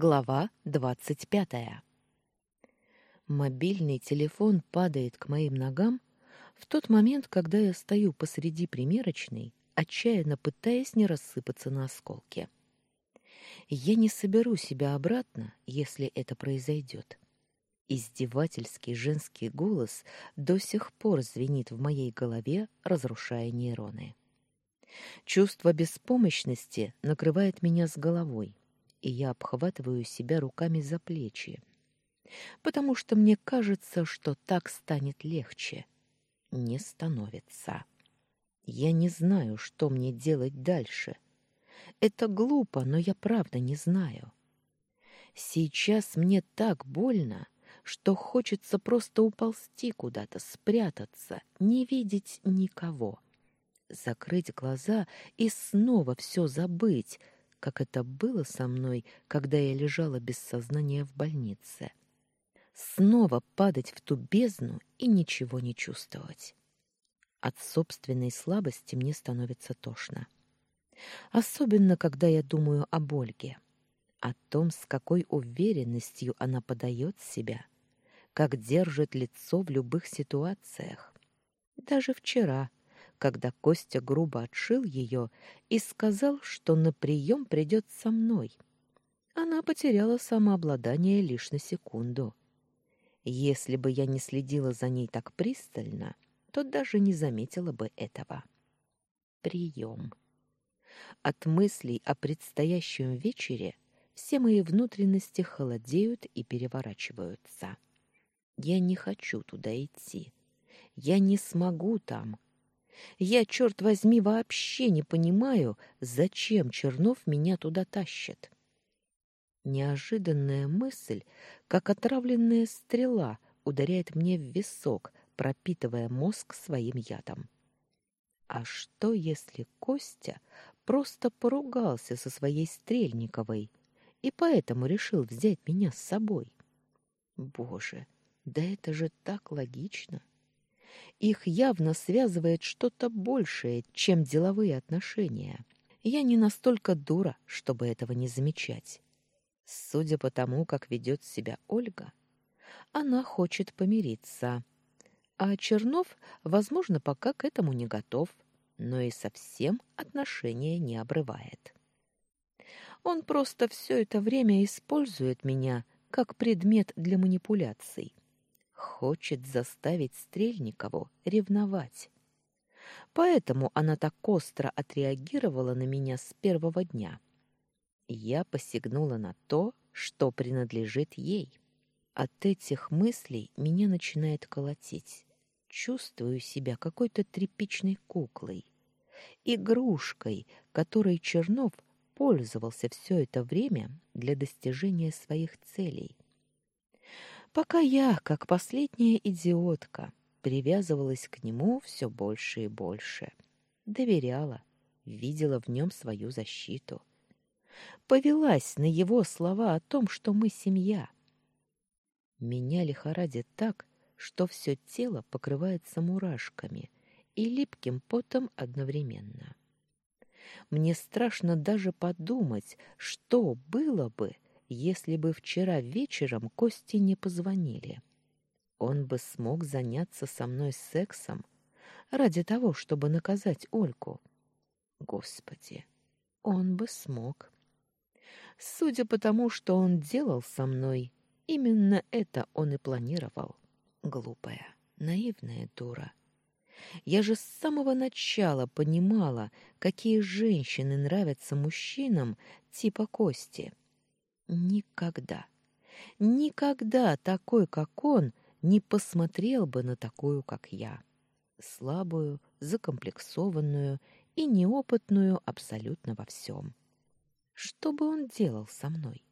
Глава двадцать пятая. Мобильный телефон падает к моим ногам в тот момент, когда я стою посреди примерочной, отчаянно пытаясь не рассыпаться на осколки. Я не соберу себя обратно, если это произойдет. Издевательский женский голос до сих пор звенит в моей голове, разрушая нейроны. Чувство беспомощности накрывает меня с головой и я обхватываю себя руками за плечи, потому что мне кажется, что так станет легче. Не становится. Я не знаю, что мне делать дальше. Это глупо, но я правда не знаю. Сейчас мне так больно, что хочется просто уползти куда-то, спрятаться, не видеть никого. Закрыть глаза и снова все забыть, как это было со мной, когда я лежала без сознания в больнице. Снова падать в ту бездну и ничего не чувствовать. От собственной слабости мне становится тошно. Особенно, когда я думаю об Ольге, о том, с какой уверенностью она подает себя, как держит лицо в любых ситуациях. Даже вчера, когда Костя грубо отшил ее и сказал, что на прием придет со мной. Она потеряла самообладание лишь на секунду. Если бы я не следила за ней так пристально, то даже не заметила бы этого. Прием. От мыслей о предстоящем вечере все мои внутренности холодеют и переворачиваются. Я не хочу туда идти. Я не смогу там, я, черт возьми, вообще не понимаю, зачем Чернов меня туда тащит. Неожиданная мысль, как отравленная стрела, ударяет мне в висок, пропитывая мозг своим ядом. А что, если Костя просто поругался со своей Стрельниковой и поэтому решил взять меня с собой? Боже, да это же так логично. Их явно связывает что-то большее, чем деловые отношения. Я не настолько дура, чтобы этого не замечать. Судя по тому, как ведет себя Ольга, она хочет помириться. А Чернов, возможно, пока к этому не готов, но и совсем отношения не обрывает. Он просто все это время использует меня как предмет для манипуляций. Хочет заставить Стрельникову ревновать. Поэтому она так остро отреагировала на меня с первого дня. Я посягнула на то, что принадлежит ей. От этих мыслей меня начинает колотить. Чувствую себя какой-то тряпичной куклой, игрушкой, которой Чернов пользовался все это время для достижения своих целей. Пока я, как последняя идиотка, привязывалась к нему все больше и больше. Доверяла, видела в нем свою защиту. Повелась на его слова о том, что мы семья. Меня лихорадит так, что все тело покрывается мурашками и липким потом одновременно. Мне страшно даже подумать, что было бы, если бы вчера вечером Кости не позвонили. Он бы смог заняться со мной сексом ради того, чтобы наказать Ольку. Господи, он бы смог. Судя по тому, что он делал со мной, именно это он и планировал. Глупая, наивная дура. Я же с самого начала понимала, какие женщины нравятся мужчинам типа Кости. Никогда, никогда такой, как он, не посмотрел бы на такую, как я. Слабую, закомплексованную и неопытную абсолютно во всем. Что бы он делал со мной?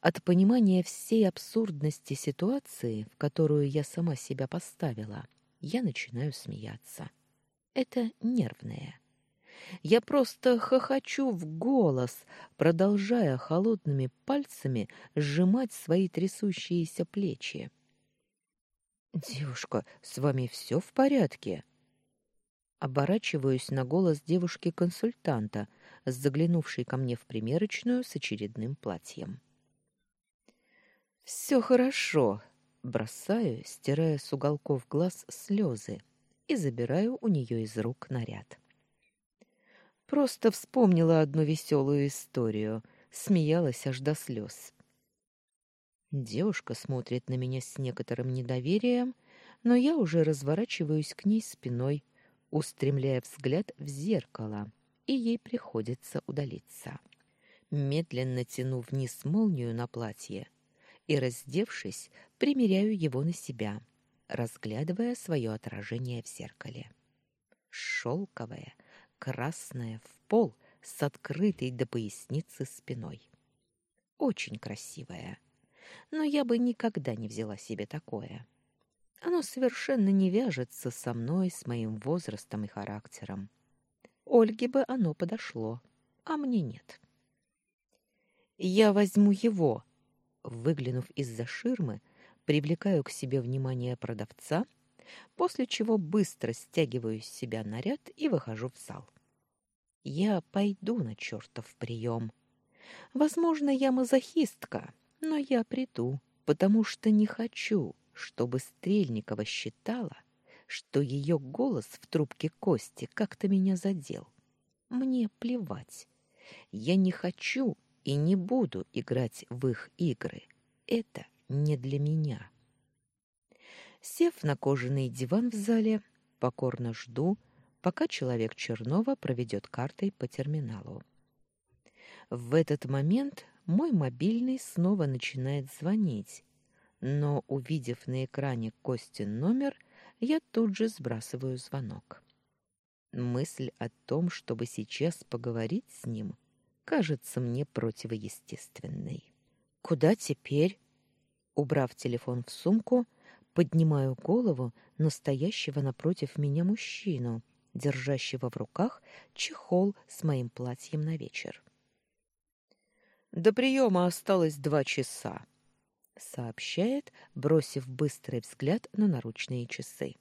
От понимания всей абсурдности ситуации, в которую я сама себя поставила, я начинаю смеяться. Это нервное. Я просто хохочу в голос, продолжая холодными пальцами сжимать свои трясущиеся плечи. «Девушка, с вами все в порядке?» Оборачиваюсь на голос девушки-консультанта, заглянувшей ко мне в примерочную с очередным платьем. «Все хорошо», — бросаю, стирая с уголков глаз слезы, и забираю у нее из рук наряд. Просто вспомнила одну веселую историю, смеялась аж до слез. Девушка смотрит на меня с некоторым недоверием, но я уже разворачиваюсь к ней спиной, устремляя взгляд в зеркало, и ей приходится удалиться. Медленно тяну вниз молнию на платье и, раздевшись, примеряю его на себя, разглядывая свое отражение в зеркале. Шелковое, красное в пол с открытой до поясницы спиной. Очень красивое но я бы никогда не взяла себе такое. Оно совершенно не вяжется со мной, с моим возрастом и характером. Ольге бы оно подошло, а мне нет. Я возьму его, выглянув из-за ширмы, привлекаю к себе внимание продавца, после чего быстро стягиваю с себя наряд и выхожу в зал. Я пойду на чертов прием. Возможно, я мазохистка, но я приду, потому что не хочу, чтобы Стрельникова считала, что ее голос в трубке Кости как-то меня задел. Мне плевать. Я не хочу и не буду играть в их игры. Это не для меня. Сев на кожаный диван в зале, покорно жду, пока человек Чернова проведет картой по терминалу. В этот момент мой мобильный снова начинает звонить, но, увидев на экране Костин номер, я тут же сбрасываю звонок. Мысль о том, чтобы сейчас поговорить с ним, кажется мне противоестественной. Куда теперь? Убрав телефон в сумку, поднимаю голову настоящего напротив меня мужчину, держащего в руках чехол с моим платьем на вечер. До приема осталось два часа, сообщает, бросив быстрый взгляд на наручные часы.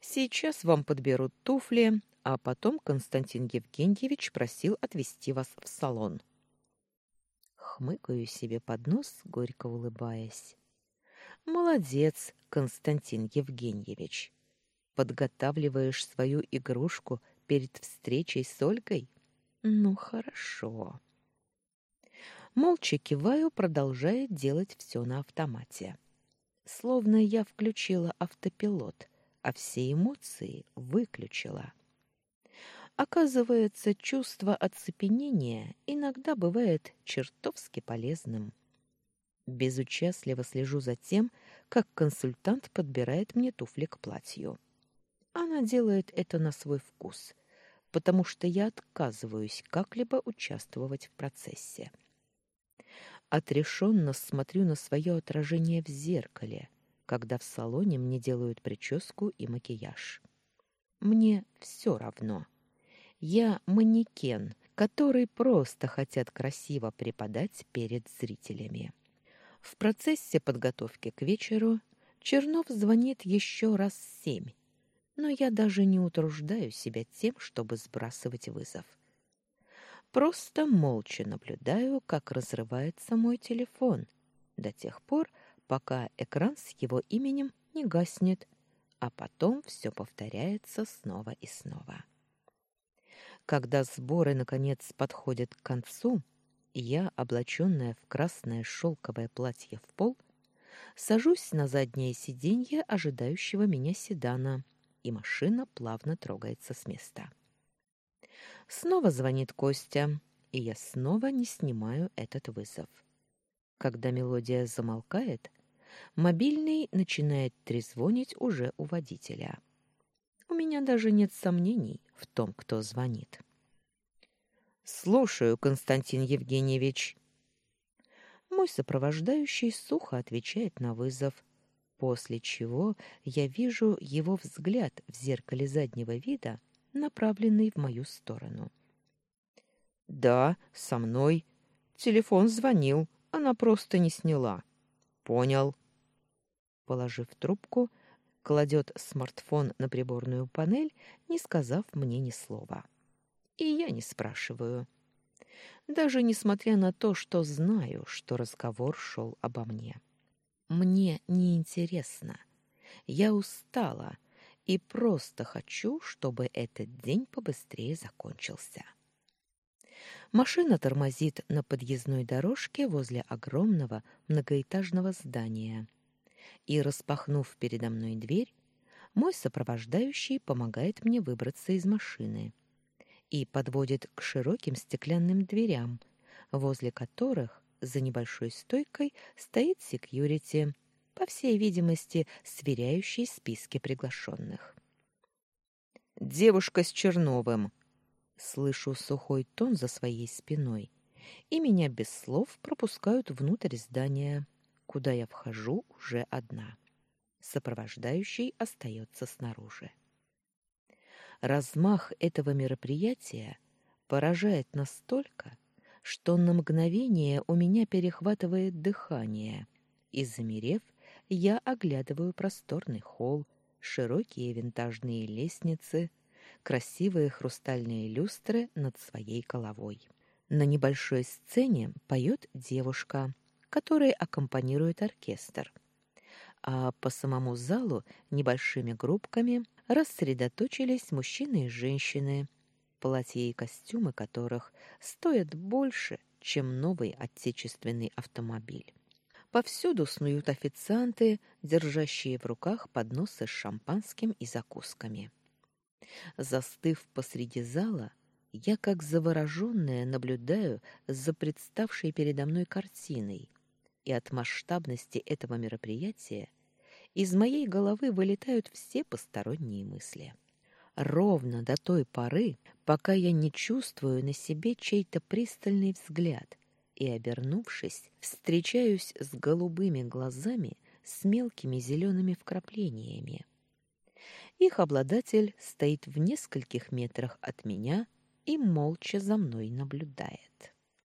Сейчас вам подберут туфли, а потом Константин Евгеньевич просил отвезти вас в салон. Хмыкаю себе под нос, горько улыбаясь. Молодец, Константин Евгеньевич. Подготавливаешь свою игрушку перед встречей с Ольгой? Ну, хорошо. Молча киваю, продолжая делать все на автомате. Словно я включила автопилот, а все эмоции выключила. Оказывается, чувство оцепенения иногда бывает чертовски полезным. Безучастливо слежу за тем, как консультант подбирает мне туфли к платью. Она делает это на свой вкус, потому что я отказываюсь как-либо участвовать в процессе. Отрешенно смотрю на свое отражение в зеркале, когда в салоне мне делают прическу и макияж. Мне все равно. Я манекен, который просто хотят красиво преподать перед зрителями. В процессе подготовки к вечеру Чернов звонит еще раз семь, но я даже не утруждаю себя тем, чтобы сбрасывать вызов. Просто молча наблюдаю, как разрывается мой телефон до тех пор, пока экран с его именем не гаснет, а потом все повторяется снова и снова. Когда сборы наконец подходят к концу, я, облаченная в красное шелковое платье в пол, сажусь на заднее сиденье ожидающего меня седана, и машина плавно трогается с места. Снова звонит Костя, и я снова не снимаю этот вызов. Когда мелодия замолкает, мобильный начинает трезвонить уже у водителя. У меня даже нет сомнений в том, кто звонит. «Слушаю, Константин Евгеньевич». Мой сопровождающий сухо отвечает на вызов, после чего я вижу его взгляд в зеркале заднего вида направленный в мою сторону. «Да, со мной. Телефон звонил, она просто не сняла». «Понял». Положив трубку, кладет смартфон на приборную панель, не сказав мне ни слова. И я не спрашиваю. Даже несмотря на то, что знаю, что разговор шел обо мне. Мне неинтересно. Я устала и просто хочу, чтобы этот день побыстрее закончился. Машина тормозит на подъездной дорожке возле огромного многоэтажного здания. И, распахнув передо мной дверь, мой сопровождающий помогает мне выбраться из машины и подводит к широким стеклянным дверям, возле которых за небольшой стойкой стоит секьюрити, по всей видимости, сверяющий списки приглашенных. «Девушка с Черновым!» Слышу сухой тон за своей спиной, и меня без слов пропускают внутрь здания, куда я вхожу уже одна. Сопровождающий остается снаружи. Размах этого мероприятия поражает настолько, что на мгновение у меня перехватывает дыхание, и, замерев, я оглядываю просторный холл, широкие винтажные лестницы, красивые хрустальные люстры над своей головой. На небольшой сцене поет девушка, которой аккомпанирует оркестр. А по самому залу небольшими группками рассредоточились мужчины и женщины, платья и костюмы которых стоят больше, чем новый отечественный автомобиль. Повсюду снуют официанты, держащие в руках подносы с шампанским и закусками. Застыв посреди зала, я как завороженная наблюдаю за представшей передо мной картиной, и от масштабности этого мероприятия из моей головы вылетают все посторонние мысли. Ровно до той поры, пока я не чувствую на себе чей-то пристальный взгляд и, обернувшись, встречаюсь с голубыми глазами с мелкими зелеными вкраплениями. Их обладатель стоит в нескольких метрах от меня и молча за мной наблюдает.